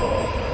Oh.